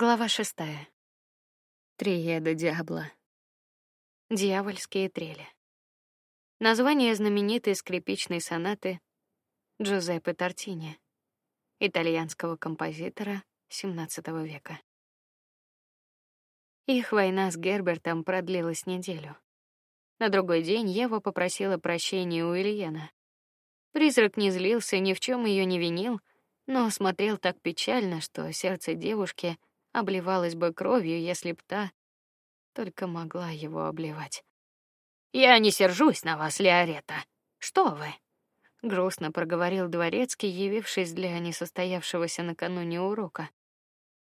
Глава шестая. Триеда Диабло. Дьявольские трели. Название знаменитой скрипичной сонаты Джузеппе Тартини, итальянского композитора XVII века. Их война с Гербертом продлилась неделю. На другой день Ева попросила прощения у Ильена. Призрак не злился, ни в чем ее не винил, но смотрел так печально, что сердце девушки обливалась бы кровью, если б та только могла его обливать. Я не сержусь на вас, Леорета. Что вы? грустно проговорил дворецкий, явившись для несостоявшегося накануне урока.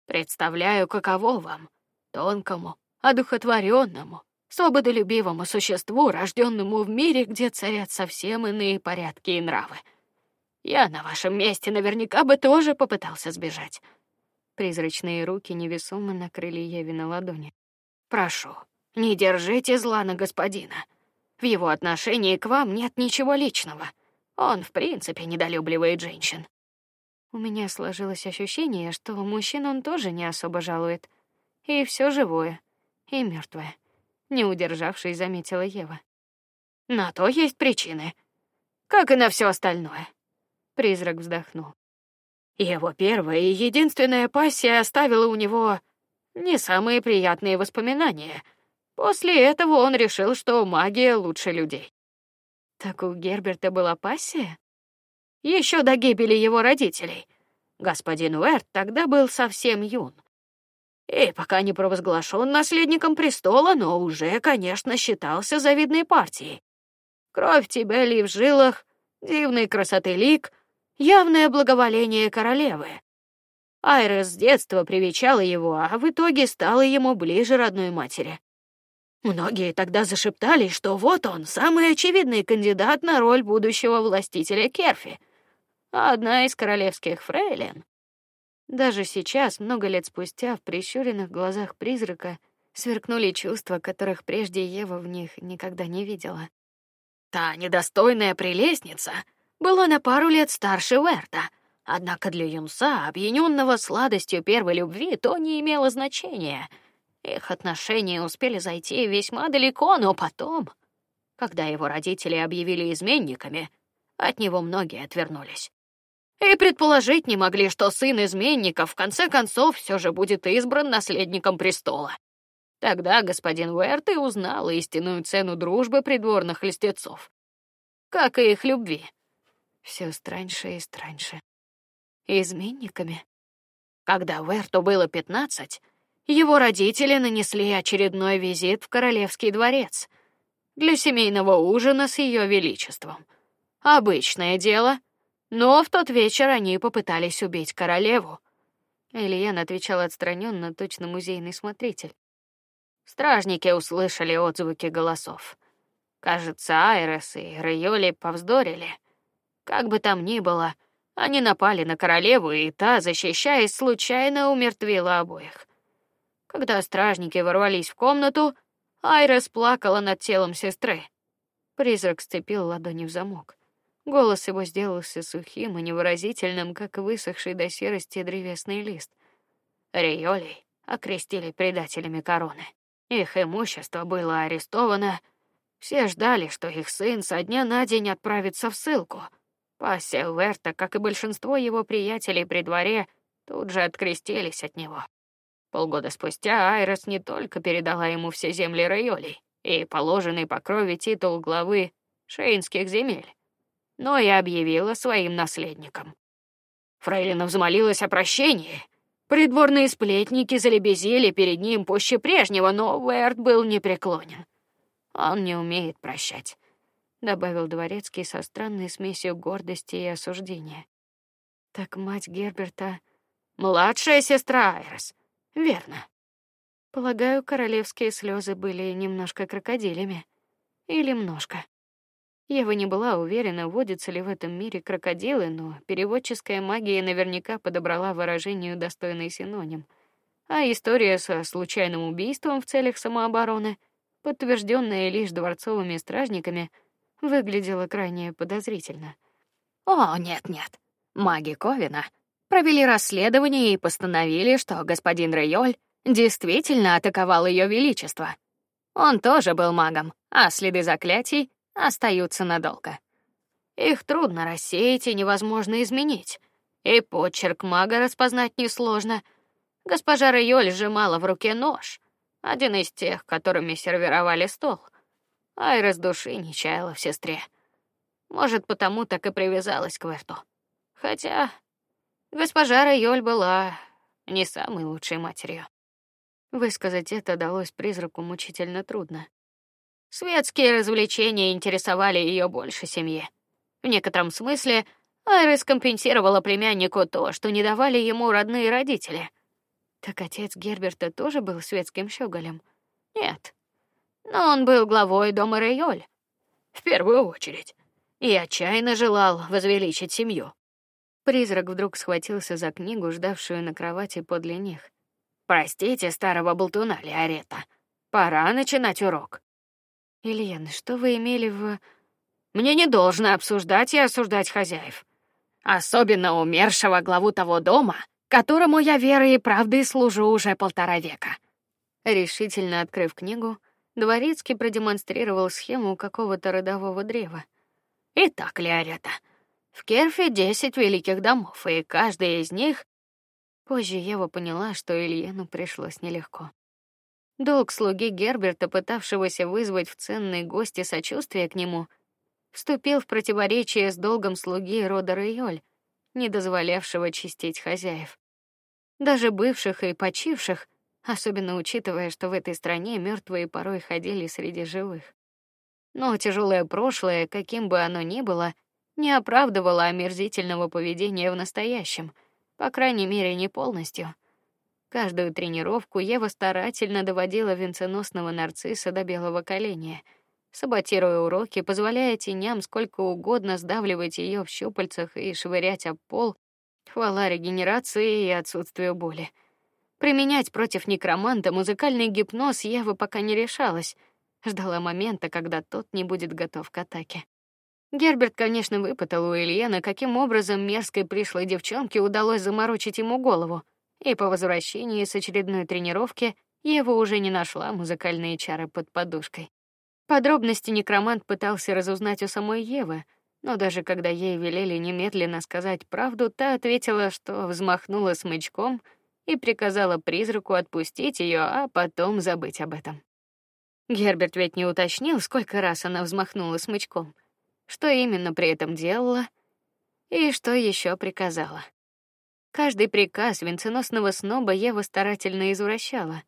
Представляю, каково вам, тонкому, одухотворенному, свободолюбивому существу, рожденному в мире, где царят совсем иные порядки и нравы. Я на вашем месте наверняка бы тоже попытался сбежать. Призрачные руки невесомо накрыли Еви на ладони. Прошу, не держите зла на господина. В его отношении к вам нет ничего личного. Он в принципе недолюбливает женщин. У меня сложилось ощущение, что мужчин он тоже не особо жалует. И все живое, и мертвое. Не удержавшись, заметила Ева. На то есть причины, как и на все остальное. Призрак вздохнул. Его первая и единственная пассия оставила у него не самые приятные воспоминания. После этого он решил, что магия лучше людей. Так у Герберта была пассия? Еще до гибели его родителей. Господин Уэрт тогда был совсем юн. И пока не провозглашен наследником престола, но уже, конечно, считался завидной партией. Кровь тебя ли в жилах, дивной красоты лик — явное благоволение королевы. Айрес с детства привечала его, а в итоге стала ему ближе родной матери. Многие тогда зашептали, что вот он, самый очевидный кандидат на роль будущего властителя Керфи. Одна из королевских фрейлин. Даже сейчас, много лет спустя, в прищуренных глазах призрака сверкнули чувства, которых прежде Ева в них никогда не видела. Та недостойная прелестница была на пару лет старше Уэрта. Однако для юнца, опьяненного сладостью первой любви, то не имело значения. Их отношения успели зайти весьма далеко, но потом, когда его родители объявили изменниками, от него многие отвернулись. И предположить не могли, что сын изменника в конце концов все же будет избран наследником престола. Тогда господин Уэрт и узнал истинную цену дружбы придворных льстецов, как и их любви все страньше и страньше. Изменниками. Когда Верту было пятнадцать, его родители нанесли очередной визит в королевский дворец для семейного ужина с ее величеством. Обычное дело, но в тот вечер они попытались убить королеву. Ильян отвечал отстраненно, точно музейный смотритель. Стражники услышали отзвуки голосов. Кажется, Айрес и Райоли повздорили. Как бы там ни было, они напали на королеву, и та, защищаясь, случайно умертвила обоих. Когда стражники ворвались в комнату, Айрес плакала над телом сестры. Призрак сцепил ладони в замок. Голос его сделался сухим и невыразительным, как высохший до серости древесный лист. Риолей окрестили предателями короны. Их имущество было арестовано. Все ждали, что их сын со дня на день отправится в ссылку. Пассия Верта, как и большинство его приятелей при дворе, тут же открестились от него. Полгода спустя Айрес не только передала ему все земли Райоли и положенный по крови титул главы шейнских земель, но и объявила своим наследником. Фрейлина взмолилась о прощении. Придворные сплетники залебезили перед ним пуще прежнего, но Верт был непреклонен. Он не умеет прощать добавил дворецкий со странной смесью гордости и осуждения. Так мать Герберта младшая сестра Айрес. Верно. Полагаю, королевские слезы были немножко крокодилями или немножко. Ева не была уверена, водятся ли в этом мире крокодилы, но переводческая магия наверняка подобрала выражению достойный синоним. А история со случайным убийством в целях самообороны, подтвержденная лишь дворцовыми стражниками, выглядело крайне подозрительно. О, нет, нет. Маги Ковина провели расследование и постановили, что господин Рейоль действительно атаковал ее величество. Он тоже был магом, а следы заклятий остаются надолго. Их трудно рассеять и невозможно изменить. И почерк мага распознать несложно. Госпожа Рейоль сжимала в руке нож, один из тех, которыми сервировали стол. Айра с души не чаяла в сестре. Может, потому так и привязалась к Верту. Хотя госпожа Райоль была не самой лучшей матерью. Высказать это далось призраку мучительно трудно. Светские развлечения интересовали ее больше семьи. В некотором смысле Айрис компенсировала племяннику то, что не давали ему родные родители. Так отец Герберта тоже был светским щеголем? Нет. Но он был главой дома Райоль. В первую очередь. И отчаянно желал возвеличить семью. Призрак вдруг схватился за книгу, ждавшую на кровати подле них. Простите старого болтуна Лиарета. Пора начинать урок. Ильяна, что вы имели в Мне не должно обсуждать и осуждать хозяев, особенно умершего главу того дома, которому я верой и правдой служу уже полтора века. Решительно открыв книгу, Дворецкий продемонстрировал схему какого-то родового древа. Итак, Лиарета, в Керфе десять великих домов, и каждый из них Позже Ева поняла, что Ильену пришлось нелегко. Долг слуги Герберта, пытавшегося вызвать в ценные гости сочувствие к нему, вступил в противоречие с долгом слуги рода Райоль, не дозволявшего чистить хозяев. Даже бывших и почивших, особенно учитывая, что в этой стране мертвые порой ходили среди живых. Но тяжелое прошлое, каким бы оно ни было, не оправдывало омерзительного поведения в настоящем — по крайней мере, не полностью. Каждую тренировку Ева старательно доводила венценосного нарцисса до белого коленя, саботируя уроки, позволяя теням сколько угодно сдавливать ее в щупальцах и швырять об пол. Хвала регенерации и отсутствию боли. Применять против некроманта музыкальный гипноз Ева пока не решалась, ждала момента, когда тот не будет готов к атаке. Герберт, конечно, выпытал у Ильяна, каким образом мерзкой пришлой девчонке удалось заморочить ему голову, и по возвращении с очередной тренировки Ева уже не нашла музыкальные чары под подушкой. Подробности некромант пытался разузнать у самой Евы, но даже когда ей велели немедленно сказать правду, та ответила, что взмахнула смычком и приказала призраку отпустить ее, а потом забыть об этом. Герберт ведь не уточнил, сколько раз она взмахнула смычком что именно при этом делала и что еще приказала. Каждый приказ венценосного сноба Ева старательно извращала,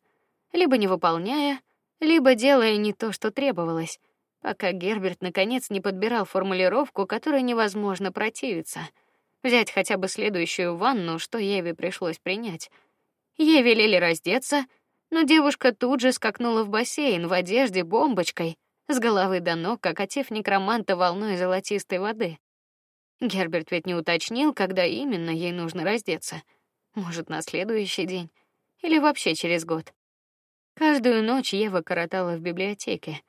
либо не выполняя, либо делая не то, что требовалось, пока Герберт наконец не подбирал формулировку, которой невозможно противиться. Взять хотя бы следующую ванну, что Еве пришлось принять. Ей велели раздеться, но девушка тут же скакнула в бассейн в одежде бомбочкой, с головы до ног, окатив некроманта волной золотистой воды. Герберт ведь не уточнил, когда именно ей нужно раздеться. Может, на следующий день или вообще через год. Каждую ночь Ева коротала в библиотеке.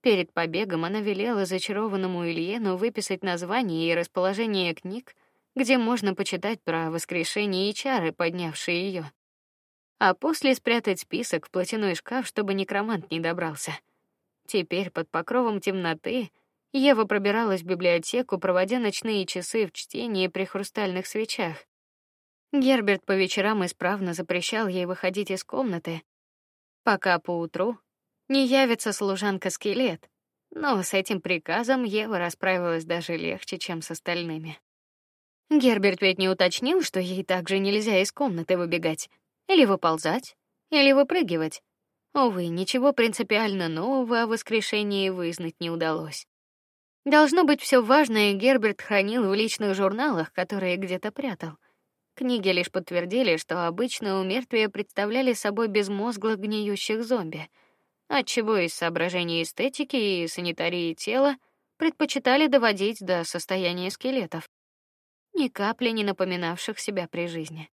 Перед побегом она велела зачарованному Ильену выписать название и расположение книг, где можно почитать про воскрешение и чары, поднявшие ее. А после спрятать список в платяной шкаф, чтобы некромант не добрался. Теперь под покровом темноты Ева пробиралась в библиотеку, проводя ночные часы в чтении при хрустальных свечах. Герберт по вечерам исправно запрещал ей выходить из комнаты, пока по утру не явится служанка-скелет. Но с этим приказом Ева расправилась даже легче, чем с остальными. Герберт ведь не уточнил, что ей также нельзя из комнаты выбегать, или выползать, или выпрыгивать. Увы, ничего принципиально нового о воскрешении вызнать не удалось. Должно быть, все важное Герберт хранил в личных журналах, которые где-то прятал. Книги лишь подтвердили, что обычно у мертвия представляли собой безмозглых гниющих зомби, отчего из соображений эстетики и санитарии тела предпочитали доводить до состояния скелетов, ни капли не напоминавших себя при жизни.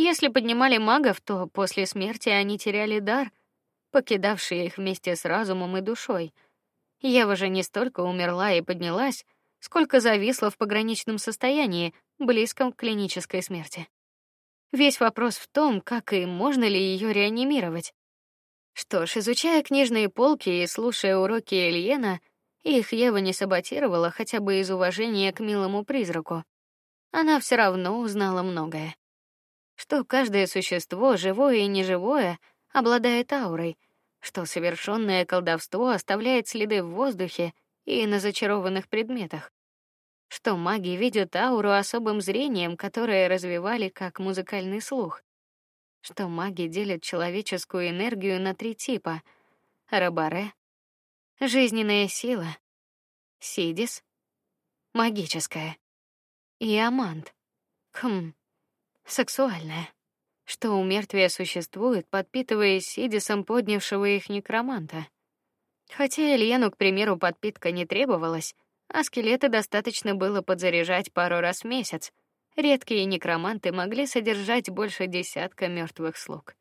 Если поднимали магов, то после смерти они теряли дар, покидавшие их вместе с разумом и душой. Ева же не столько умерла и поднялась, сколько зависла в пограничном состоянии, близком к клинической смерти. Весь вопрос в том, как и можно ли ее реанимировать. Что ж, изучая книжные полки и слушая уроки Ильена, их Ева не саботировала хотя бы из уважения к милому призраку. Она все равно узнала многое. Что каждое существо, живое и неживое, обладает аурой, что совершенное колдовство оставляет следы в воздухе и на зачарованных предметах, что маги видят ауру особым зрением, которое развивали как музыкальный слух, что маги делят человеческую энергию на три типа: рабаре, жизненная сила, сидис, магическая, и амант, хм, сексуальная, что у мертвия существует, подпитываясь сидисом поднявшего их некроманта. Хотя Ильену, к примеру, подпитка не требовалась, а скелеты достаточно было подзаряжать пару раз в месяц. Редкие некроманты могли содержать больше десятка мертвых слуг.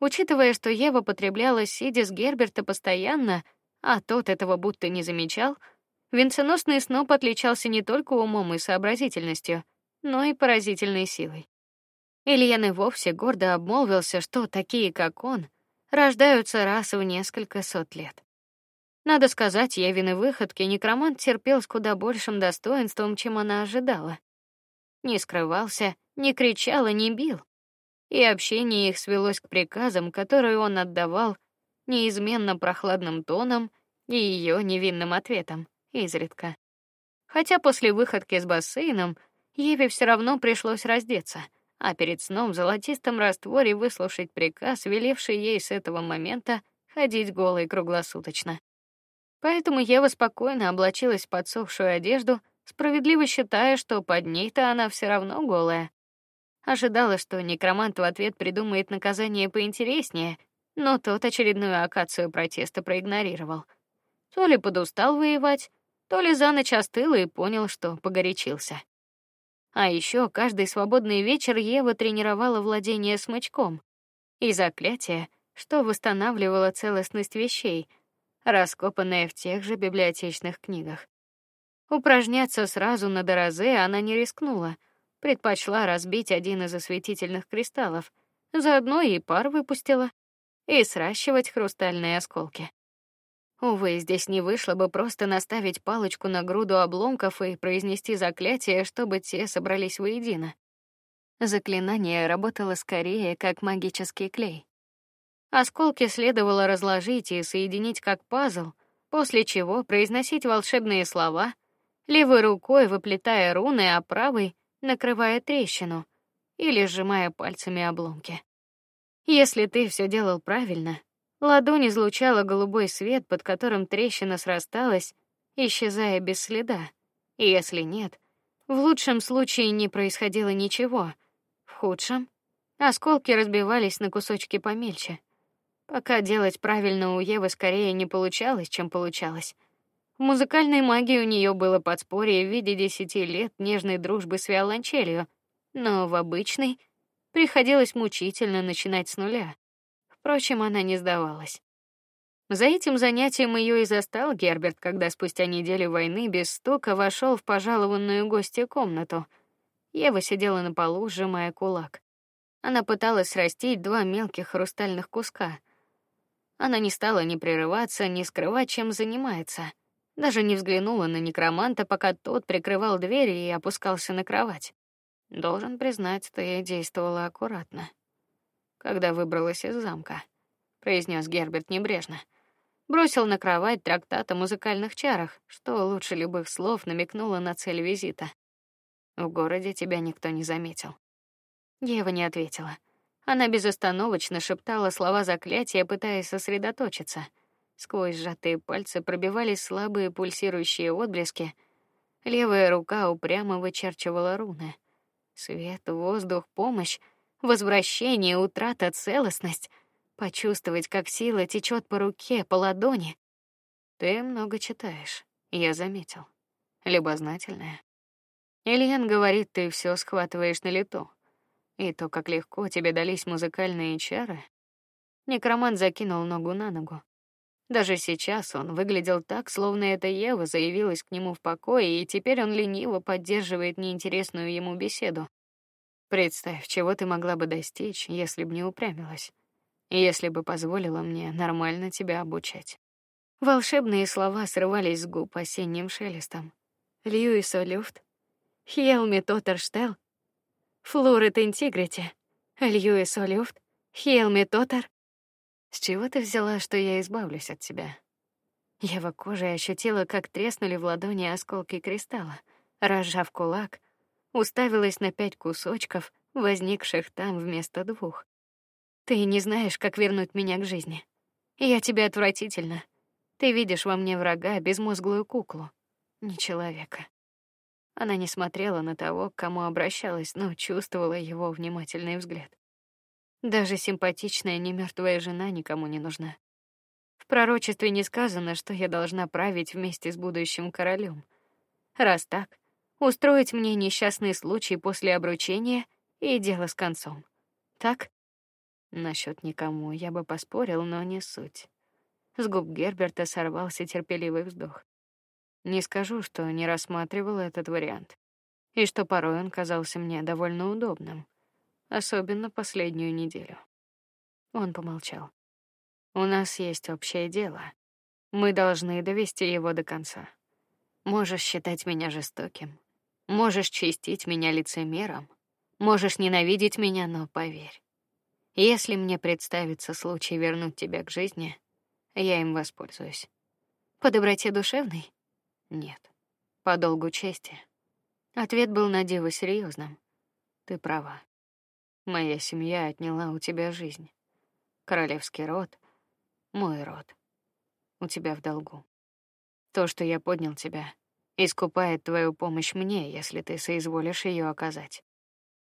Учитывая, что Ева потребляла сидис Герберта постоянно, а тот этого будто не замечал, венценосный сноп отличался не только умом и сообразительностью, но и поразительной силой. Ильян и вовсе гордо обмолвился, что такие, как он, рождаются раз в несколько сот лет. Надо сказать, Евины выходки некромант терпел с куда большим достоинством, чем она ожидала. Не скрывался, не кричал и не бил. И общение их свелось к приказам, которые он отдавал неизменно прохладным тоном и ее невинным ответом, изредка. Хотя после выходки с бассейном Еве все равно пришлось раздеться, а перед сном в золотистом растворе выслушать приказ, велевший ей с этого момента ходить голой круглосуточно. Поэтому Ева спокойно облачилась в подсохшую одежду, справедливо считая, что под ней-то она все равно голая. Ожидала, что некромант в ответ придумает наказание поинтереснее, но тот очередную акацию протеста проигнорировал. То ли подустал воевать, то ли за ночь остыл и понял, что погорячился. А еще каждый свободный вечер Ева тренировала владение смычком и заклятие, что восстанавливало целостность вещей — раскопанная в тех же библиотечных книгах. Упражняться сразу на дорозе она не рискнула, предпочла разбить один из осветительных кристаллов, заодно и пар выпустила, и сращивать хрустальные осколки. Увы, здесь не вышло бы просто наставить палочку на груду обломков и произнести заклятие, чтобы те собрались воедино. Заклинание работало скорее как магический клей. Осколки следовало разложить и соединить как пазл, после чего произносить волшебные слова, левой рукой выплетая руны, а правой накрывая трещину или сжимая пальцами обломки. Если ты все делал правильно, ладонь излучала голубой свет, под которым трещина срасталась, исчезая без следа. И если нет, в лучшем случае не происходило ничего, в худшем осколки разбивались на кусочки помельче. Пока делать правильно у Евы скорее не получалось, чем получалось. В музыкальной магии у нее было подспорье в виде десяти лет нежной дружбы с виолончелью, но в обычной приходилось мучительно начинать с нуля. Впрочем, она не сдавалась. За этим занятием ее и застал Герберт, когда спустя неделю войны без стука вошел в пожалованную гостью комнату. Ева сидела на полу, сжимая кулак. Она пыталась растить два мелких хрустальных куска — она не стала ни прерываться, ни скрывать, чем занимается. Даже не взглянула на некроманта, пока тот прикрывал дверь и опускался на кровать. Должен признать, ты действовала аккуратно. Когда выбралась из замка, произнес Герберт небрежно. Бросил на кровать трактат о музыкальных чарах, что лучше любых слов намекнуло на цель визита. В городе тебя никто не заметил. Ева не ответила. Она безостановочно шептала слова заклятия, пытаясь сосредоточиться. Сквозь сжатые пальцы пробивались слабые пульсирующие отблески. Левая рука упрямо вычерчивала руны. Свет, воздух, помощь, возвращение, утрата, целостность. Почувствовать, как сила течет по руке, по ладони. Ты много читаешь, я заметил. Любознательная. Ильян говорит, ты все схватываешь на лету. И то, как легко тебе дались музыкальные чары. Некромант закинул ногу на ногу. Даже сейчас он выглядел так, словно это Ева заявилась к нему в покое, и теперь он лениво поддерживает неинтересную ему беседу. Представь, чего ты могла бы достичь, если бы не упрямилась, если бы позволила мне нормально тебя обучать. Волшебные слова срывались с губ осенним шелестом. Льюис Олюфт, Хелми Тоттерштел, Флорет Интегрити, Льюис Олюфт, Хелми Тоттер. С чего ты взяла, что я избавлюсь от тебя? Ева кожей ощутила, как треснули в ладони осколки кристалла. Разжав кулак, уставилась на пять кусочков, возникших там вместо двух. Ты не знаешь, как вернуть меня к жизни. Я тебе отвратительно. Ты видишь во мне врага, безмозглую куклу, не человека. Она не смотрела на того, к кому обращалась, но чувствовала его внимательный взгляд. Даже симпатичная немертвая жена никому не нужна. В пророчестве не сказано, что я должна править вместе с будущим королем. Раз так, устроить мне несчастный случай после обручения и дело с концом. Так? Насчет никому я бы поспорил, но не суть. С губ Герберта сорвался терпеливый вздох. Не скажу, что не рассматривал этот вариант, и что порой он казался мне довольно удобным особенно последнюю неделю. Он помолчал. У нас есть общее дело. Мы должны довести его до конца. Можешь считать меня жестоким, можешь чистить меня лицемером, можешь ненавидеть меня, но поверь, если мне представится случай вернуть тебя к жизни, я им воспользуюсь. По доброте душевной? Нет. По долгу чести. Ответ был на диво серьезным. Ты права. Моя семья отняла у тебя жизнь. Королевский род, мой род. У тебя в долгу. То, что я поднял тебя, искупает твою помощь мне, если ты соизволишь ее оказать.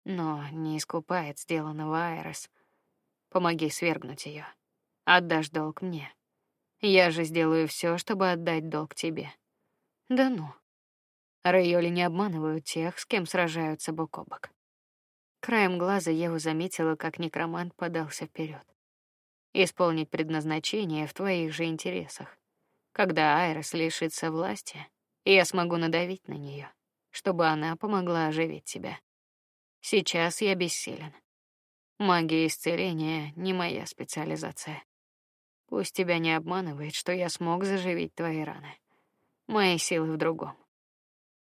Но не искупает сделанного Айрес. Помоги свергнуть ее. Отдашь долг мне. Я же сделаю все, чтобы отдать долг тебе. Да ну. Райоли не обманывают тех, с кем сражаются бок о бок. Краем глаза Ева заметила, как некромант подался вперед. Исполнить предназначение в твоих же интересах. Когда Айрес лишится власти, я смогу надавить на нее, чтобы она помогла оживить тебя. Сейчас я бессилен. Магия исцеления не моя специализация. Пусть тебя не обманывает, что я смог заживить твои раны. Мои силы в другом.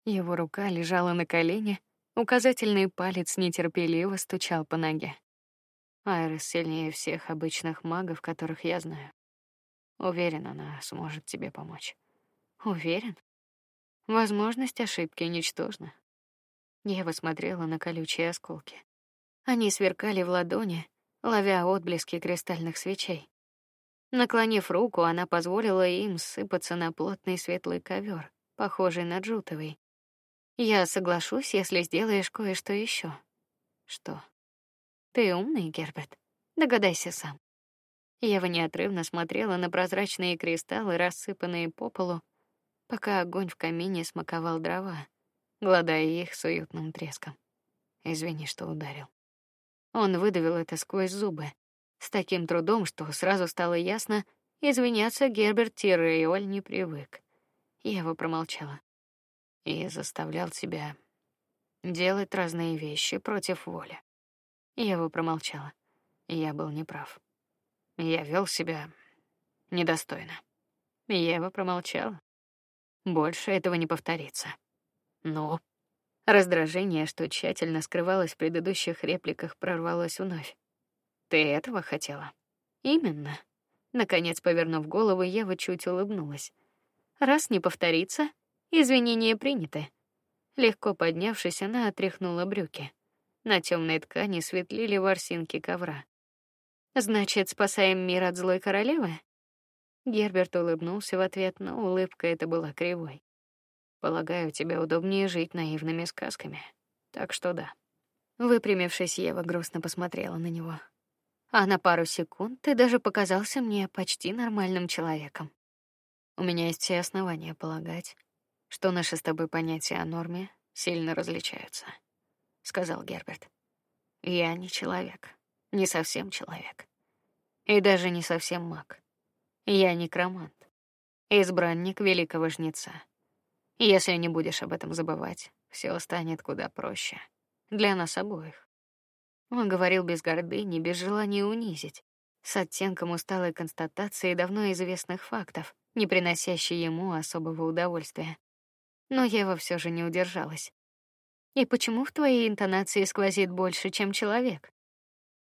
Его рука лежала на колене, Указательный палец нетерпеливо стучал по ноге. Айрис сильнее всех обычных магов, которых я знаю. Уверен, она сможет тебе помочь. Уверен? Возможность ошибки ничтожна. Я смотрела на колючие осколки. Они сверкали в ладони, ловя отблески кристальных свечей. Наклонив руку, она позволила им сыпаться на плотный светлый ковер, похожий на джутовый, я соглашусь, если сделаешь кое-что еще. Что? Ты умный, Герберт. Догадайся сам. Ева неотрывно смотрела на прозрачные кристаллы, рассыпанные по полу, пока огонь в камине смаковал дрова, гладая их с уютным треском. Извини, что ударил. Он выдавил это сквозь зубы, с таким трудом, что сразу стало ясно, извиняться Герберт Тирейоль не привык. Ева промолчала и заставлял тебя делать разные вещи против воли. Ева промолчала. Я был неправ. Я вел себя недостойно. Ева промолчала. Больше этого не повторится. Но раздражение, что тщательно скрывалось в предыдущих репликах, прорвалось вновь. Ты этого хотела? Именно. Наконец, повернув голову, Ева чуть улыбнулась. Раз не повторится, Извинения приняты. Легко поднявшись, она отряхнула брюки. На темной ткани светлели ворсинки ковра. Значит, спасаем мир от злой королевы? Герберт улыбнулся в ответ, но улыбка эта была кривой. Полагаю, тебе удобнее жить наивными сказками. Так что да. Выпрямившись, Ева грустно посмотрела на него. А на пару секунд ты даже показался мне почти нормальным человеком. У меня есть все основания полагать, что наши с тобой понятия о норме сильно различаются, сказал Герберт. Я не человек, не совсем человек, и даже не совсем маг. Я некромант, избранник великого жнеца. Если не будешь об этом забывать, все станет куда проще для нас обоих. Он говорил без гордыни, без желания унизить, с оттенком усталой констатации давно известных фактов, не приносящей ему особого удовольствия. Но Ева все же не удержалась. И почему в твоей интонации сквозит больше, чем человек?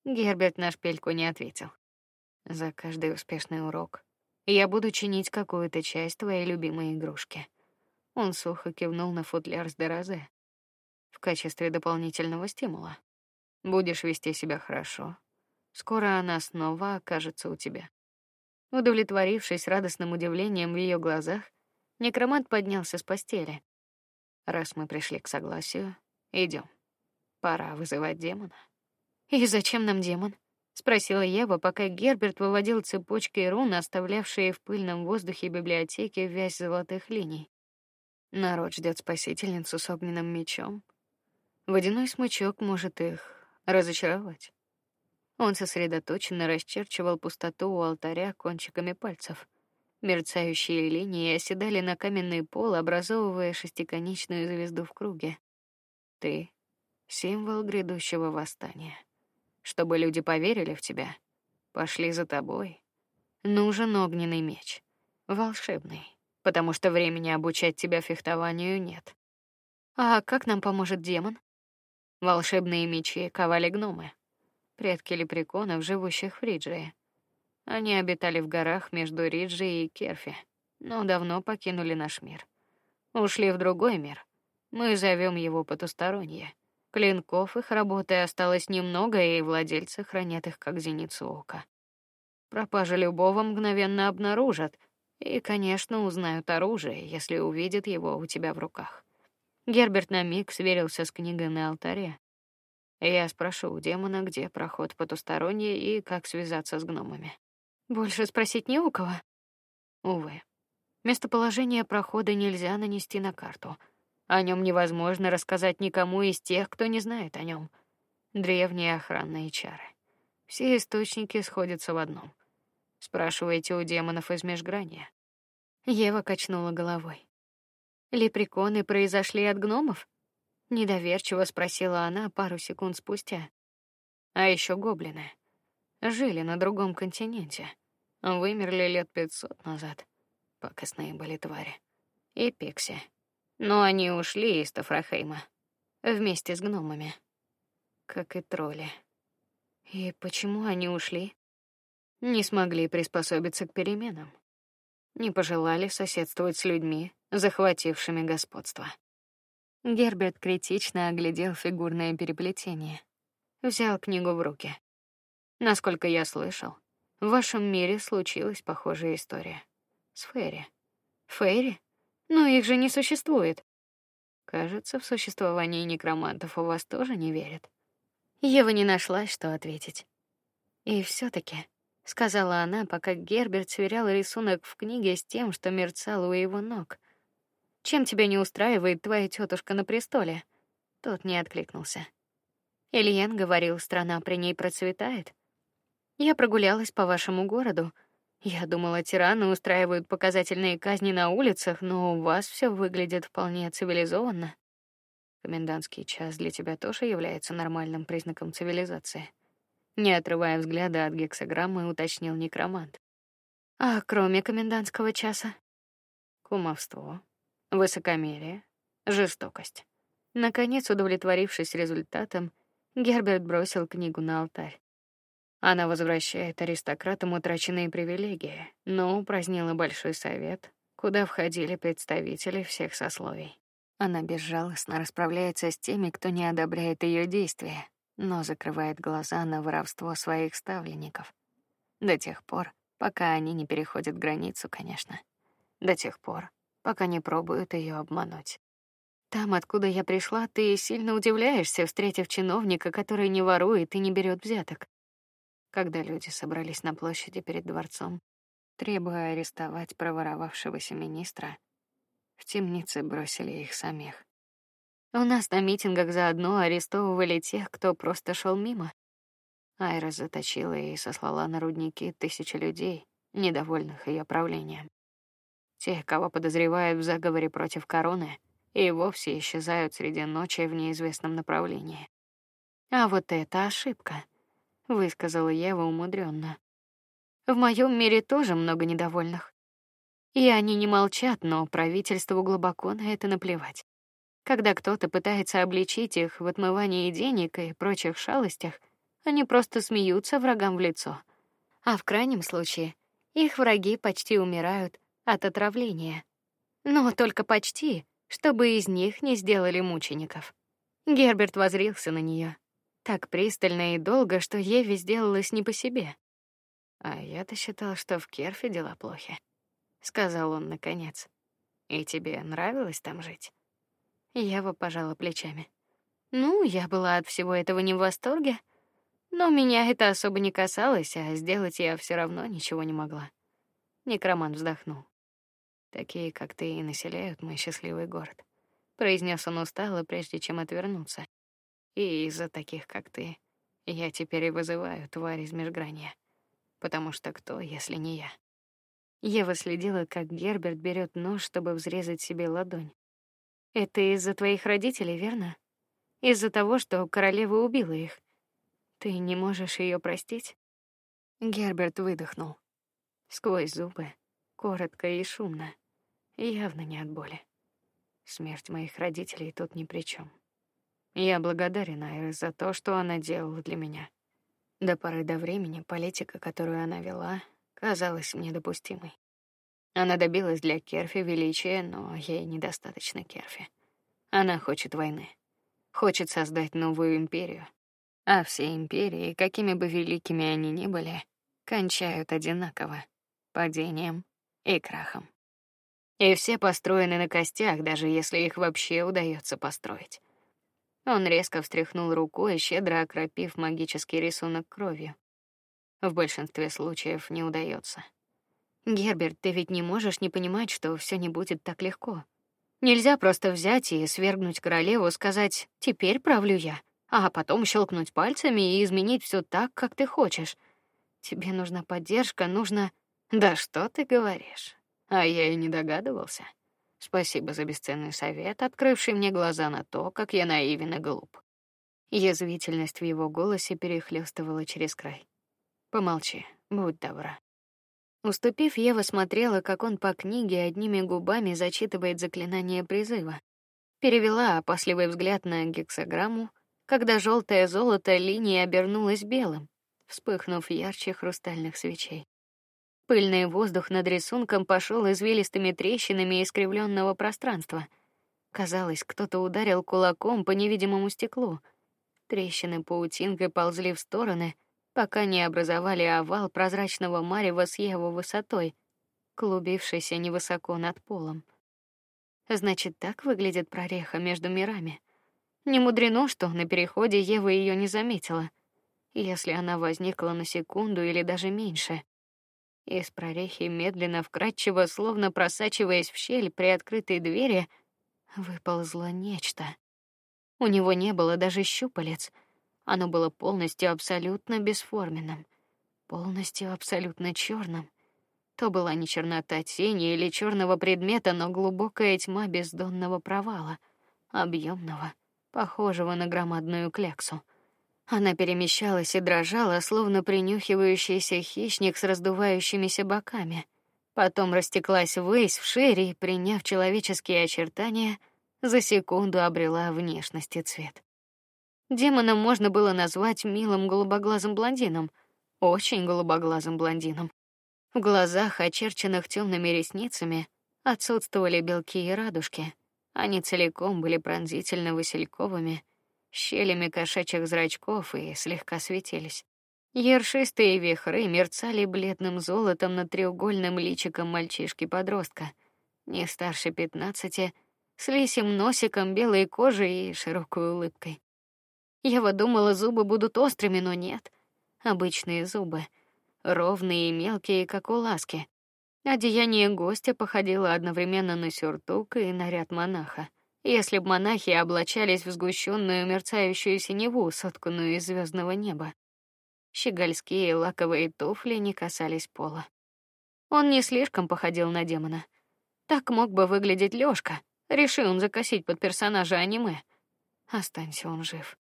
Герберт на шпильку не ответил. За каждый успешный урок я буду чинить какую-то часть твоей любимой игрушки. Он сухо кивнул на футляр с дерозе в качестве дополнительного стимула. Будешь вести себя хорошо. Скоро она снова окажется у тебя. Удовлетворившись радостным удивлением в ее глазах, некромант поднялся с постели. Раз мы пришли к согласию, идем. Пора вызывать демона. И зачем нам демон? Спросила Ева, пока Герберт выводил цепочкой рун, оставлявшие в пыльном воздухе библиотеки вязь золотых линий. Народ ждет спасительницу с огненным мечом. Водяной смычок может их разочаровать. Он сосредоточенно расчерчивал пустоту у алтаря кончиками пальцев. Мерцающие линии оседали на каменный пол, образовывая шестиконечную звезду в круге. Ты символ грядущего восстания. Чтобы люди поверили в тебя, пошли за тобой. Нужен огненный меч, волшебный, потому что времени обучать тебя фехтованию нет. А как нам поможет демон? Волшебные мечи ковали гномы, предки лепреконов, живущих в Риджии. Они обитали в горах между Риджи и Керфи, но давно покинули наш мир. Ушли в другой мир. Мы зовем его потустороннее. Клинков их работы осталось немного, и владельцы хранят их как зеницу ока. Пропажа любого мгновенно обнаружат и, конечно, узнают оружие, если увидят его у тебя в руках. Герберт на миг сверился с книгой на алтаре. Я спрошу у демона, где проход потусторонний и как связаться с гномами. Больше спросить не у кого. Увы, местоположение прохода нельзя нанести на карту. О нем невозможно рассказать никому из тех, кто не знает о нем. Древние охранные чары. Все источники сходятся в одном. Спрашивайте у демонов из межграния. Ева качнула головой. Лепреконы произошли от гномов? Недоверчиво спросила она пару секунд спустя. А еще гоблины жили на другом континенте, вымерли лет пятьсот назад. Пакостные были твари. И пикси. Но они ушли из Тафрахейма вместе с гномами, как и тролли. И почему они ушли? Не смогли приспособиться к переменам не пожелали соседствовать с людьми, захватившими господство. Герберт критично оглядел фигурное переплетение, взял книгу в руки. Насколько я слышал, в вашем мире случилась похожая история с Фейри. Фейри? Но их же не существует. Кажется, в существование некромантов у вас тоже не верят. Ева не нашла, что ответить. И все таки сказала она, пока Герберт сверял рисунок в книге с тем, что мерцало у его ног. Чем тебя не устраивает твоя тетушка на престоле? Тот не откликнулся. Ильен говорил, страна при ней процветает. Я прогулялась по вашему городу. Я думала, тираны устраивают показательные казни на улицах, но у вас все выглядит вполне цивилизованно. Комендантский час для тебя тоже является нормальным признаком цивилизации не отрывая взгляда от гексограммы, уточнил некромант. А кроме комендантского часа? Кумовство, высокомерие, жестокость. Наконец, удовлетворившись результатом, Герберт бросил книгу на алтарь. Она возвращает аристократам утраченные привилегии, но упразднила большой совет, куда входили представители всех сословий. Она безжалостно расправляется с теми, кто не одобряет ее действия, но закрывает глаза на воровство своих ставленников. До тех пор, пока они не переходят границу, конечно. До тех пор, пока не пробуют ее обмануть. Там, откуда я пришла, ты сильно удивляешься, встретив чиновника, который не ворует и не берет взяток. Когда люди собрались на площади перед дворцом, требуя арестовать проворовавшегося министра, в темнице бросили их самих. У нас на митингах заодно арестовывали тех, кто просто шел мимо. Айра заточила и сослала на рудники тысячи людей, недовольных ее правлением. Те, кого подозревают в заговоре против короны, и вовсе исчезают среди ночи в неизвестном направлении. А вот это ошибка, высказала Ева умудренно. В моем мире тоже много недовольных. И они не молчат, но правительству глубоко на это наплевать. Когда кто-то пытается обличить их в отмывании денег и прочих шалостях, они просто смеются врагам в лицо. А в крайнем случае их враги почти умирают от отравления. Но только почти, чтобы из них не сделали мучеников. Герберт возрился на нее так пристально и долго, что Еве сделалось не по себе. А я-то считал, что в Керфе дела плохи, сказал он наконец. И тебе нравилось там жить? Ева пожала плечами. Ну, я была от всего этого не в восторге, но меня это особо не касалось, а сделать я все равно ничего не могла. Некромант вздохнул. Такие, как ты, и населяют мой счастливый город, произнес он устало, прежде чем отвернуться. И из-за таких, как ты, я теперь и вызываю тварь из межгранья, потому что кто, если не я? Ева следила, как Герберт берет нож, чтобы взрезать себе ладонь. Это из-за твоих родителей, верно? Из-за того, что королева убила их. Ты не можешь ее простить? Герберт выдохнул сквозь зубы, коротко и шумно явно не от боли. Смерть моих родителей тут ни при чем. Я благодарен Айре за то, что она делала для меня. До поры до времени политика, которую она вела, казалась мне допустимой. Она добилась для Керфи величия, но ей недостаточно Керфи. Она хочет войны, хочет создать новую империю. А все империи, какими бы великими они ни были, кончают одинаково падением и крахом. И все построены на костях, даже если их вообще удается построить. Он резко встряхнул рукой, щедро окропив магический рисунок кровью. В большинстве случаев не удается. Герберт, ты ведь не можешь не понимать, что все не будет так легко. Нельзя просто взять и свергнуть королеву, сказать: "Теперь правлю я", а потом щелкнуть пальцами и изменить все так, как ты хочешь. Тебе нужна поддержка, нужно Да что ты говоришь? А я и не догадывался. Спасибо за бесценный совет, открывший мне глаза на то, как я наивен и глуп. Язвительность в его голосе перехлестывала через край. Помолчи, будь добра. Уступив, Ева смотрела, как он по книге одними губами зачитывает заклинание призыва. Перевела опасливый взгляд на гексаграмму, когда желтое золото линии обернулось белым, вспыхнув ярче хрустальных свечей. Пыльный воздух над рисунком пошел извилистыми трещинами искривленного пространства. Казалось, кто-то ударил кулаком по невидимому стеклу. Трещины паутинкой ползли в стороны, пока не образовали овал прозрачного марева с его высотой, клубившийся невысоко над полом. Значит, так выглядит прореха между мирами. Не мудрено, что на переходе Ева ее не заметила, если она возникла на секунду или даже меньше. Из прорехи медленно, вкрадчиво, словно просачиваясь в щель при открытой двери, выползло нечто. У него не было даже щупалец. Оно было полностью абсолютно бесформенным, полностью абсолютно черным. То была не чернота тени или черного предмета, но глубокая тьма бездонного провала, объемного, похожего на громадную кляксу. Она перемещалась и дрожала, словно принюхивающийся хищник с раздувающимися боками. Потом растеклась ввысь, вшире и, приняв человеческие очертания, за секунду обрела внешность и цвет. Демона можно было назвать милым голубоглазым блондином, очень голубоглазым блондином. В глазах, очерченных темными ресницами, отсутствовали белки и радужки. Они целиком были пронзительно васильковыми щелями кошачьих зрачков и слегка светились. Ершистые вихры мерцали бледным золотом над треугольным личиком мальчишки-подростка, не старше пятнадцати, с лисим носиком, белой кожей и широкой улыбкой. Я думала, зубы будут острыми, но нет. Обычные зубы, ровные и мелкие, как у ласки. Одеяние гостя походило одновременно на сюртук и наряд монаха если б монахи облачались в сгущенную мерцающую синеву, сотканную из звездного неба. Щегольские лаковые туфли не касались пола. Он не слишком походил на демона. Так мог бы выглядеть Лёшка, решил он закосить под персонажа аниме. Останься он жив.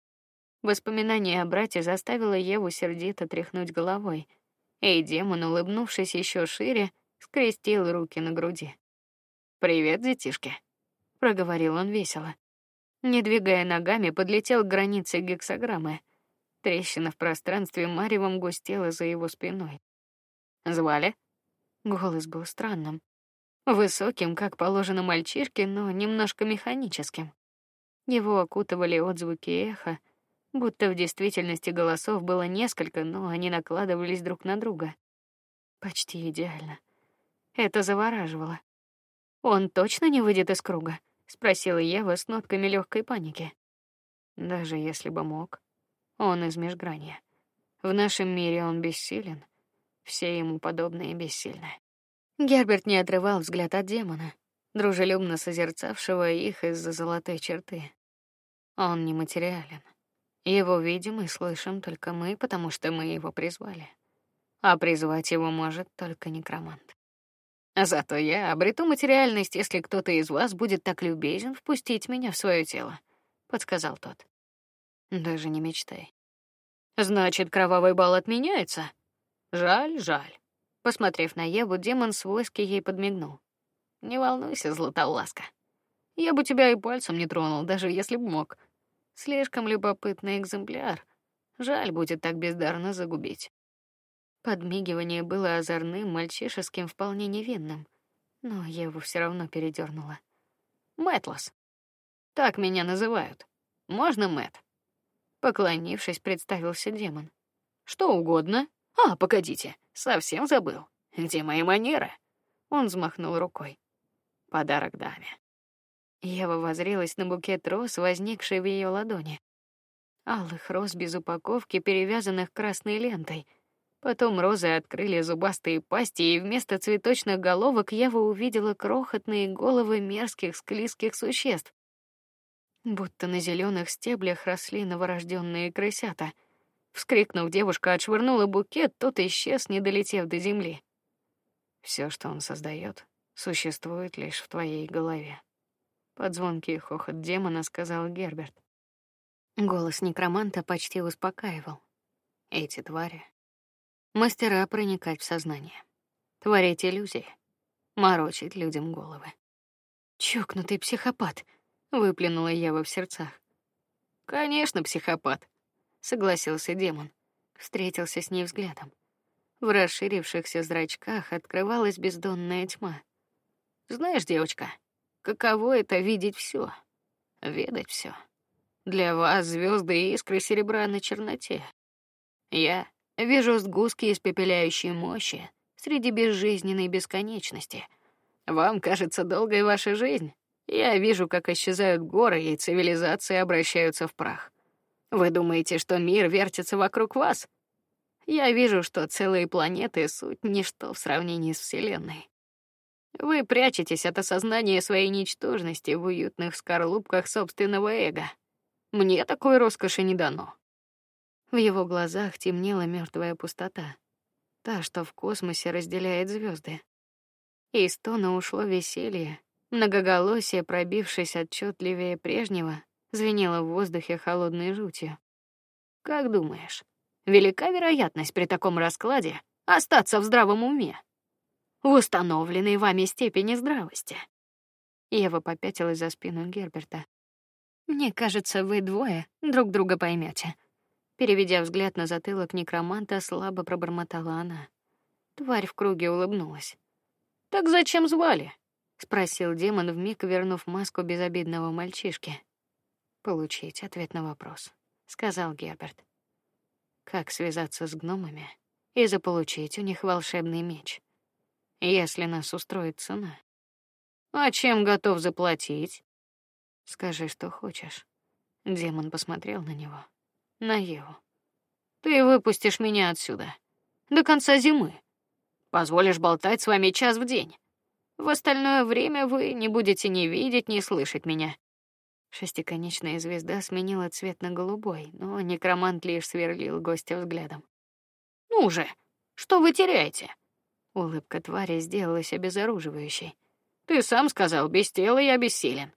Воспоминание о брате заставило Еву сердито тряхнуть головой. И демон, улыбнувшись еще шире, скрестил руки на груди. Привет, детишки, проговорил он весело. Не двигая ногами, подлетел к границе гексаграммы. Трещина в пространстве маревом густела за его спиной. Звали? Голос был странным, высоким, как положено мальчишке, но немножко механическим. Его окутывали отзвуки эха, будто в действительности голосов было несколько, но они накладывались друг на друга. Почти идеально. Это завораживало. Он точно не выйдет из круга, спросила Ева с нотками легкой паники. Даже если бы мог, он из межгранья. В нашем мире он бессилен, все ему подобные бессильны. Герберт не отрывал взгляд от демона, дружелюбно созерцавшего их из-за золотой черты. Он нематериален. Его видим и слышим только мы, потому что мы его призвали. А призвать его может только некромант. Зато я обрету материальность, если кто-то из вас будет так любезен впустить меня в свое тело, подсказал тот. Даже не мечтай. Значит, кровавый бал отменяется. Жаль, жаль. Посмотрев на Еву, демон свойски ей подмигнул. Не волнуйся, златовласка. Я бы тебя и пальцем не тронул, даже если бы мог. Слишком любопытный экземпляр. Жаль будет так бездарно загубить. Подмигивание было озорным, мальчишеским, вполне невинным, но Еву все равно передернуло. Мэтлос. Так меня называют. Можно Мэт? Поклонившись, представился демон. Что угодно. А, погодите, совсем забыл. Где мои манеры? Он взмахнул рукой. Подарок даме. Ева воззрелась на букет роз, возникший в ее ладони. Алых роз без упаковки, перевязанных красной лентой — Потом розы открыли зубастые пасти, и вместо цветочных головок Ева увидела крохотные головы мерзких склизких существ. Будто на зеленых стеблях росли новорожденные крысята. Вскрикнув, девушка отшвырнула букет, тот исчез, не долетев до земли. Все, что он создает, существует лишь в твоей голове. Под звонкий хохот демона сказал Герберт. Голос некроманта почти успокаивал. Эти твари мастера проникать в сознание, творить иллюзии, морочить людям головы. Чокнутый психопат, выплюнула Ева в сердцах. Конечно, психопат, согласился демон, встретился с ней взглядом. В расширившихся зрачках открывалась бездонная тьма. Знаешь, девочка, каково это видеть все, ведать все. Для вас звезды и искры серебра на черноте. Я Вижу сгустки испепеляющей мощи среди безжизненной бесконечности. Вам кажется долгой ваша жизнь. Я вижу, как исчезают горы и цивилизации обращаются в прах. Вы думаете, что мир вертится вокруг вас? Я вижу, что целые планеты суть ничто в сравнении с Вселенной. Вы прячетесь от осознания своей ничтожности в уютных скорлупках собственного эго. Мне такой роскоши не дано. В его глазах темнела мертвая пустота, та, что в космосе разделяет звезды. Из тона ушло веселье, многоголосие, пробившись отчетливее прежнего, звенело в воздухе холодной жутью. Как думаешь, велика вероятность при таком раскладе остаться в здравом уме? В установленной вами степени здравости. Ева попятилась за спину Герберта. Мне кажется, вы двое друг друга поймете. Переведя взгляд на затылок некроманта, слабо пробормотала она. Тварь в круге улыбнулась. Так зачем звали? спросил демон вмиг вернув маску безобидного мальчишки. Получить ответ на вопрос, сказал Герберт. Как связаться с гномами и заполучить у них волшебный меч, если нас устроит цена? А чем готов заплатить? Скажи, что хочешь. Демон посмотрел на него на Еву. Ты выпустишь меня отсюда до конца зимы. Позволишь болтать с вами час в день. В остальное время вы не будете ни видеть, ни слышать меня. Шестиконечная звезда сменила цвет на голубой, но некромант лишь сверлил гостя взглядом. Ну же, что вы теряете? Улыбка твари сделалась обезоруживающей. Ты сам сказал, без тела я бессилен.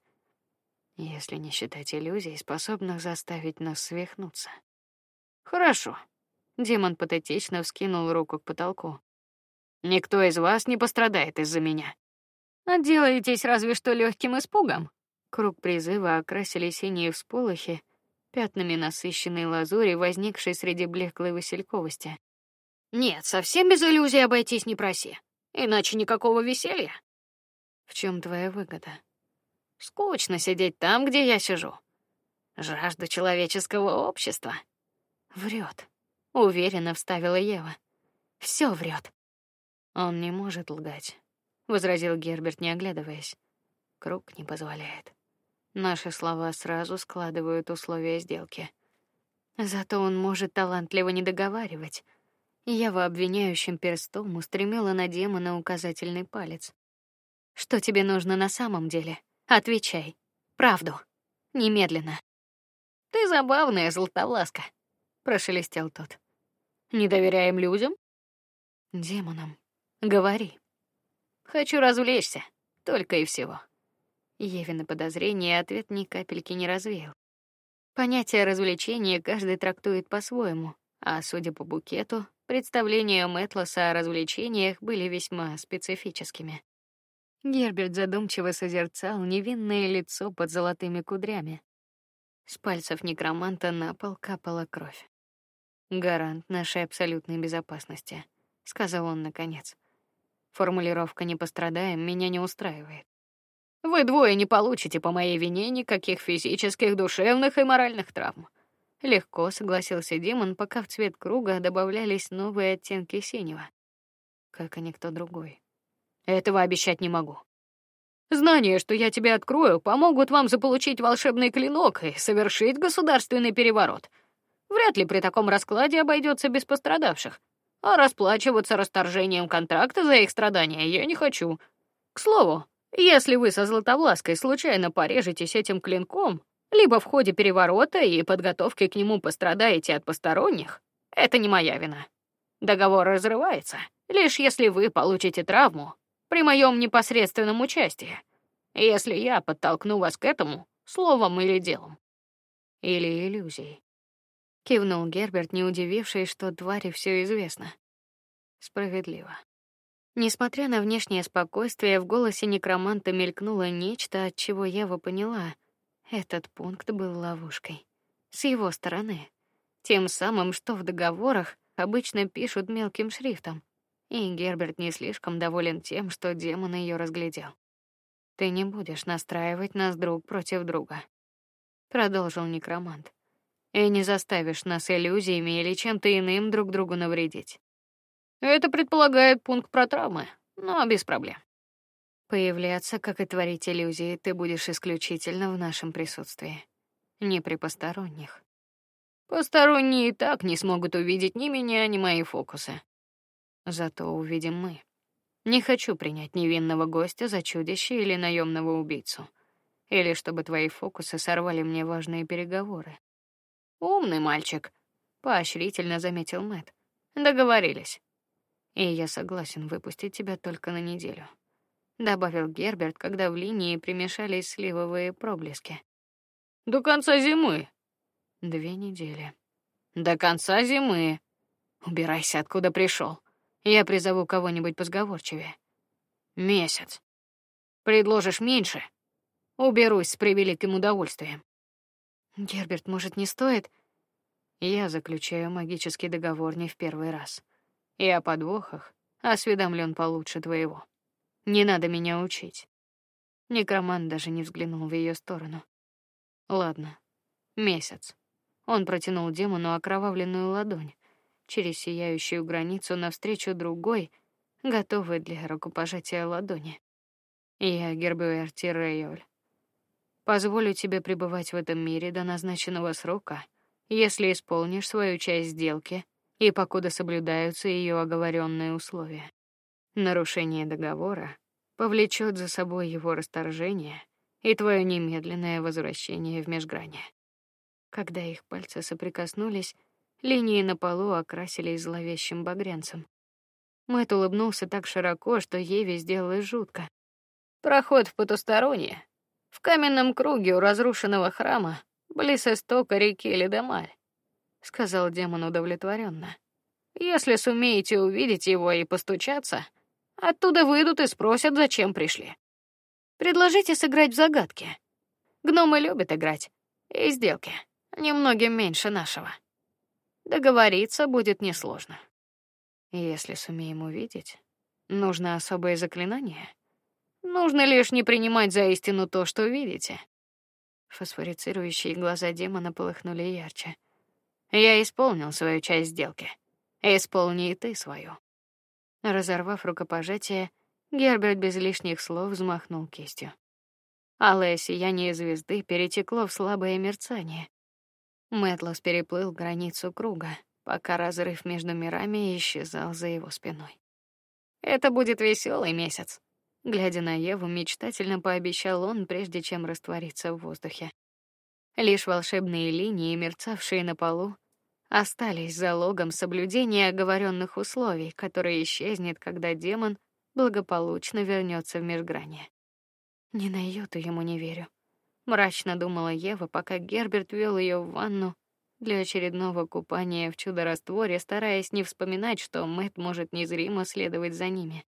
Если не считать иллюзий, способных заставить нас свихнуться. Хорошо. Демон патетично вскинул руку к потолку. Никто из вас не пострадает из-за меня. Отделаетесь разве что легким испугом. Круг призыва окрасили синие всполохи, пятнами насыщенной лазури, возникшей среди блеклой васильковости. Нет, совсем без иллюзий обойтись не проси, иначе никакого веселья. В чем твоя выгода? Скучно сидеть там, где я сижу. Жажду человеческого общества. Врет. Уверенно вставила Ева. Все врет. Он не может лгать, возразил Герберт, не оглядываясь. Круг не позволяет. Наши слова сразу складывают условия сделки. Зато он может талантливо не договаривать. Ева обвиняющим перстом устремила на демона указательный палец. Что тебе нужно на самом деле? Отвечай. Правду. Немедленно. Ты забавная золотовласка, прошелестел тот. Не доверяем людям? Демонам. Говори. Хочу развлечься, только и всего. Евина подозрение ответ ни капельки не развеял. Понятие развлечения каждый трактует по-своему, а судя по букету, представления Мэтлоса о развлечениях были весьма специфическими. Герберт задумчиво созерцал невинное лицо под золотыми кудрями. С пальцев некроманта на пол капала кровь. Гарант нашей абсолютной безопасности, сказал он наконец. Формулировка не пострадаем меня не устраивает. Вы двое не получите по моей вине никаких физических, душевных и моральных травм. Легко согласился Димон, пока в цвет круга добавлялись новые оттенки синего, как и никто другой. Этого обещать не могу. Знания, что я тебе открою, помогут вам заполучить волшебный клинок и совершить государственный переворот. Вряд ли при таком раскладе обойдется без пострадавших. А расплачиваться расторжением контракта за их страдания я не хочу. К слову, если вы со Златовлаской случайно порежетесь этим клинком, либо в ходе переворота и подготовки к нему пострадаете от посторонних, это не моя вина. Договор разрывается, лишь если вы получите травму при моем непосредственном участии, если я подтолкну вас к этому словом или делом. Или иллюзией. Кивнул Герберт, не удивившись, что твари все известно. Справедливо. Несмотря на внешнее спокойствие, в голосе некроманта мелькнуло нечто, от чего Ева поняла: этот пункт был ловушкой с его стороны, тем самым, что в договорах обычно пишут мелким шрифтом и Герберт не слишком доволен тем, что демон ее разглядел. Ты не будешь настраивать нас друг против друга, продолжил некромант. И не заставишь нас иллюзиями или чем-то иным друг другу навредить. Это предполагает пункт про травмы, но без проблем. Появляться, как и творить иллюзии, ты будешь исключительно в нашем присутствии, не при посторонних. Посторонние и так не смогут увидеть ни меня, ни мои фокусы. Зато увидим мы. Не хочу принять невинного гостя за чудище или наемного убийцу, или чтобы твои фокусы сорвали мне важные переговоры. Умный мальчик, поощрительно заметил Мэт. Договорились. И я согласен выпустить тебя только на неделю, добавил Герберт, когда в линии примешались сливовые проблески. До конца зимы. Две недели. До конца зимы. Убирайся, откуда пришел. Я призову кого-нибудь позговорчивее. Месяц. Предложишь меньше? Уберусь с превеликим удовольствием. Герберт, может, не стоит? Я заключаю магический договор не в первый раз. И о подвохах осведомлен получше твоего. Не надо меня учить. Некромант даже не взглянул в ее сторону. Ладно. Месяц. Он протянул демону окровавленную ладонь через сияющую границу навстречу другой, готовой для рукопожатия ладони. Я Гербюэр Тирейоль. Позволю тебе пребывать в этом мире до назначенного срока, если исполнишь свою часть сделки и покуда соблюдаются ее оговоренные условия. Нарушение договора повлечет за собой его расторжение и твое немедленное возвращение в межграние. Когда их пальцы соприкоснулись, Линии на полу окрасились зловещим багрянцем. Мэтт улыбнулся так широко, что Еве сделалось жутко. Проход в потустороннее, в каменном круге у разрушенного храма, близ истока реки Ледомаль, сказал демон удовлетворенно. Если сумеете увидеть его и постучаться, оттуда выйдут и спросят, зачем пришли. Предложите сыграть в загадки. Гномы любят играть. И сделки немногим меньше нашего. Договориться будет несложно. Если сумеем увидеть, нужно особое заклинание. Нужно лишь не принимать за истину то, что видите. Фосфорицирующие глаза демона полыхнули ярче. Я исполнил свою часть сделки. Исполни и ты свою. Разорвав рукопожатие, Герберт без лишних слов взмахнул кистью. Алое сияние звезды перетекло в слабое мерцание. Мэтлос переплыл границу круга, пока разрыв между мирами исчезал за его спиной. Это будет веселый месяц, Глядя на Еву, мечтательно пообещал он, прежде чем раствориться в воздухе. Лишь волшебные линии, мерцавшие на полу, остались залогом соблюдения оговоренных условий, которые исчезнет, когда демон благополучно вернется в межграние. Ни на йоту ему не верю. Мрачно думала Ева, пока Герберт вел ее в ванну для очередного купания в чудо-растворе, стараясь не вспоминать, что Мэт может незримо следовать за ними.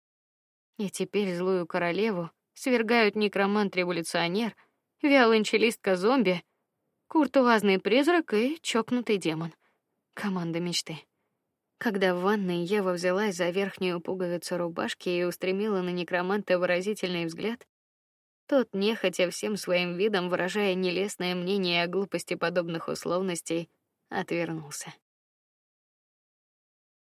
И теперь злую королеву свергают некромант-революционер, виолончелистка-зомби, куртуазный призрак и чокнутый демон. Команда мечты. Когда в ванной Ева взялась за верхнюю пуговицу рубашки и устремила на некроманта выразительный взгляд, тот нехотя всем своим видом выражая нелестное мнение о глупости подобных условностей, отвернулся.